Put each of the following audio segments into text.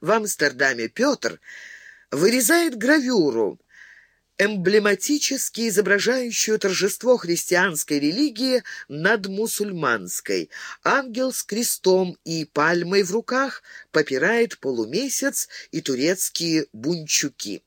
В Амстердаме Петр вырезает гравюру, эмблематически изображающую торжество христианской религии над мусульманской. Ангел с крестом и пальмой в руках попирает полумесяц и турецкие бунчуки.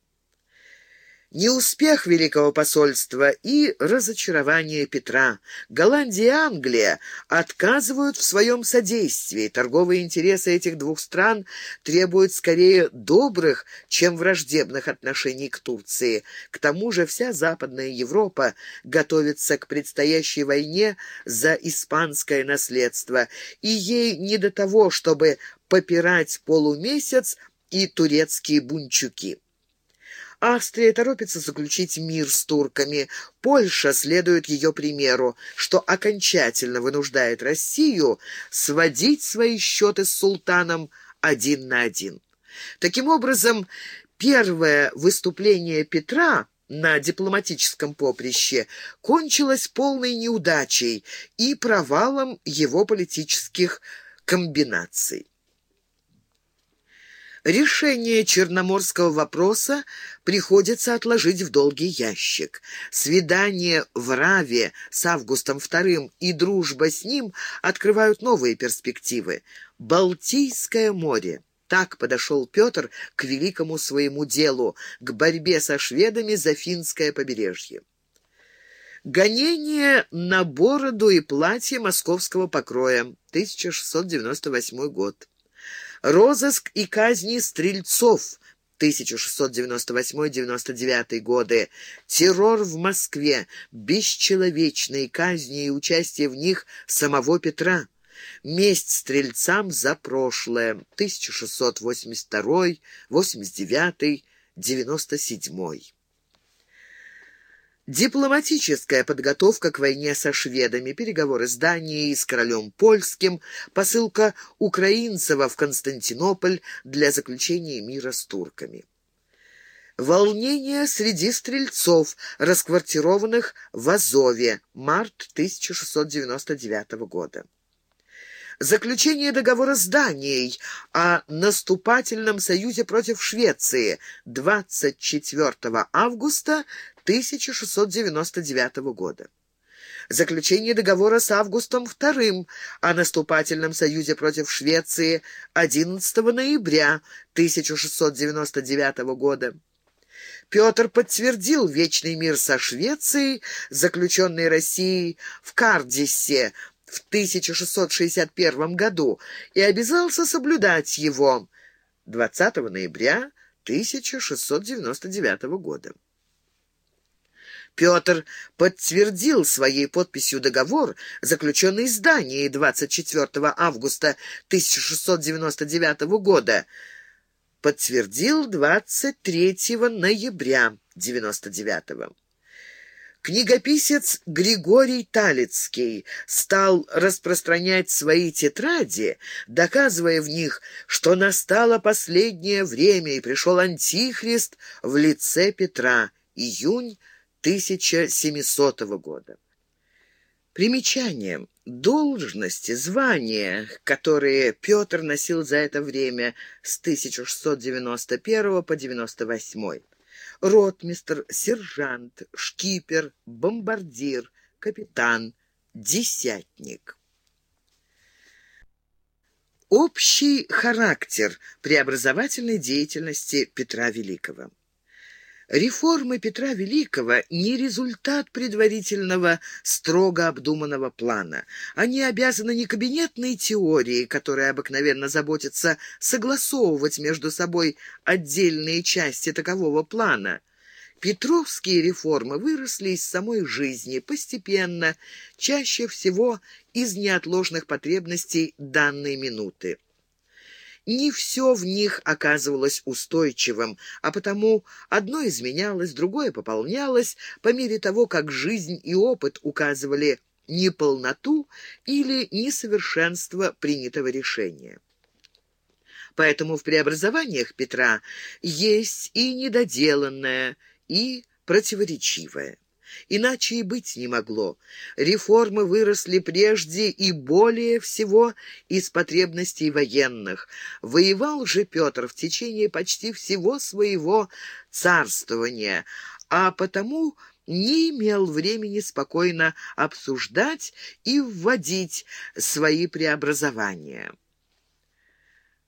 Неуспех Великого посольства и разочарование Петра. Голландия и Англия отказывают в своем содействии. Торговые интересы этих двух стран требуют скорее добрых, чем враждебных отношений к Турции. К тому же вся Западная Европа готовится к предстоящей войне за испанское наследство, и ей не до того, чтобы попирать полумесяц и турецкие бунчуки. Австрия торопится заключить мир с турками. Польша следует ее примеру, что окончательно вынуждает Россию сводить свои счеты с султаном один на один. Таким образом, первое выступление Петра на дипломатическом поприще кончилось полной неудачей и провалом его политических комбинаций. Решение черноморского вопроса приходится отложить в долгий ящик. Свидание в Раве с Августом II и дружба с ним открывают новые перспективы. Балтийское море. Так подошел Петр к великому своему делу, к борьбе со шведами за финское побережье. Гонение на бороду и платье московского покроя, 1698 год розыск и казни стрельцов 1698-99 годы, террор в Москве, бесчеловечные казни и участие в них самого Петра, месть стрельцам за прошлое 1682-89-97. Дипломатическая подготовка к войне со шведами, переговоры с Данией, с королем польским, посылка Украинцева в Константинополь для заключения мира с турками. Волнение среди стрельцов, расквартированных в Азове, март 1699 года. Заключение договора с Данией о наступательном союзе против Швеции 24 августа 1699 года. Заключение договора с Августом II о наступательном союзе против Швеции 11 ноября 1699 года. Петр подтвердил вечный мир со Швецией, заключенный Россией в Кардисе в 1661 году и обязался соблюдать его 20 ноября 1699 года. Петр подтвердил своей подписью договор, заключенный с Данией 24 августа 1699 года, подтвердил 23 ноября 99 Книгописец Григорий Талицкий стал распространять свои тетради, доказывая в них, что настало последнее время и пришел Антихрист в лице Петра. Июнь 1700 года. Примечание. Должности, звания, которые Петр носил за это время с 1691 по 98 ротмистр, сержант, шкипер, бомбардир, капитан, десятник. Общий характер преобразовательной деятельности Петра Великого. Реформы Петра Великого не результат предварительного строго обдуманного плана. Они обязаны не кабинетной теории, которая обыкновенно заботится согласовывать между собой отдельные части такового плана. Петровские реформы выросли из самой жизни, постепенно, чаще всего из неотложных потребностей данной минуты. Не все в них оказывалось устойчивым, а потому одно изменялось, другое пополнялось по мере того, как жизнь и опыт указывали неполноту или несовершенство принятого решения. Поэтому в преобразованиях Петра есть и недоделанное, и противоречивое. Иначе и быть не могло. Реформы выросли прежде и более всего из потребностей военных. Воевал же Петр в течение почти всего своего царствования, а потому не имел времени спокойно обсуждать и вводить свои преобразования.